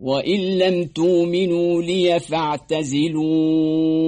وإن لم تؤمنوا لي فاعتزلون